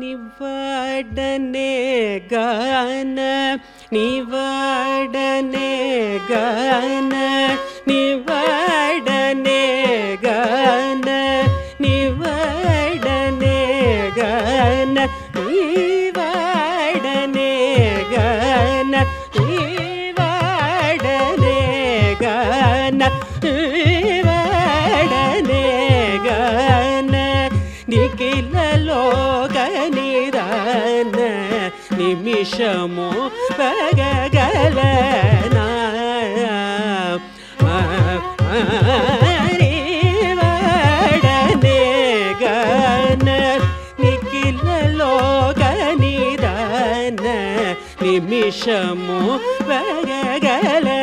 निवाडने गान निवाडने गान निवाडने నిమిషము పగగలనా నిమిషము పగగల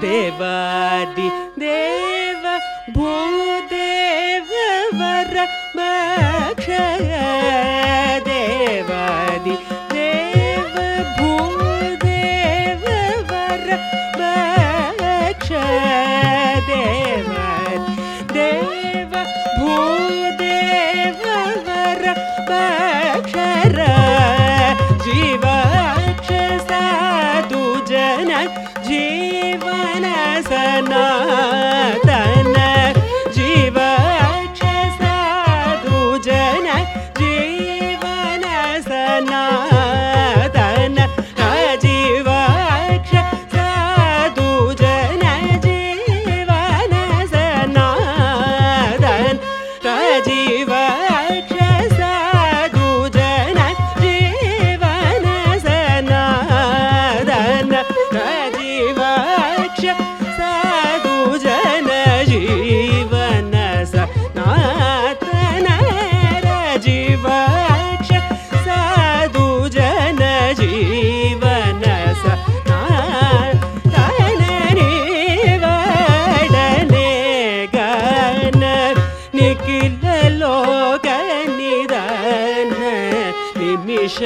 Devadi deva bhoo deva varma सनातन निमिष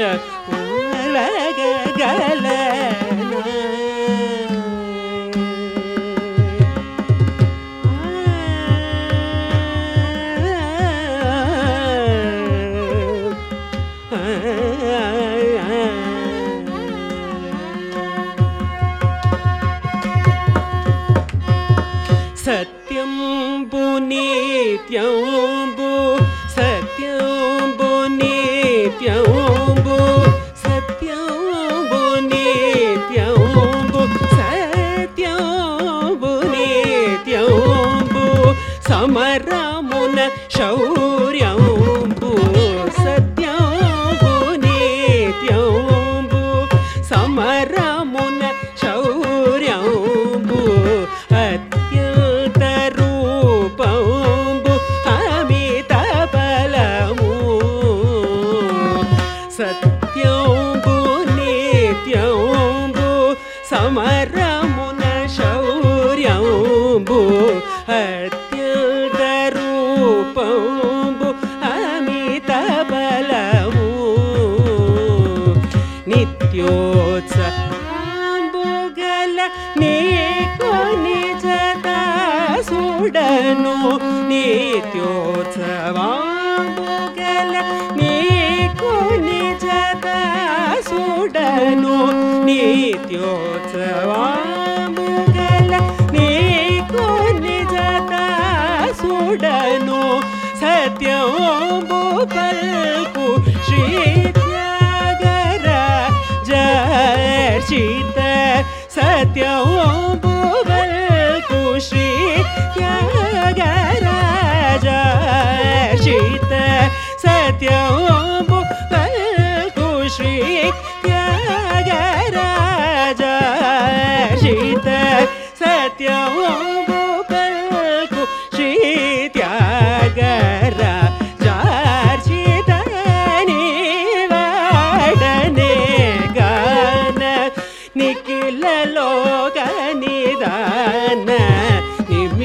सत्यं पुनीत्यम्बु सत्यं அமரா क्यो भोगल न को नी ज चडनु नीत्यो भोगल न को नी ज चोडनु नीत्यो सत्यो भोगलो श्री शीत सत्य ओम् कुश्री शीत गराजाीत सत्य ओम् कुश्री क्या सत्य ओम्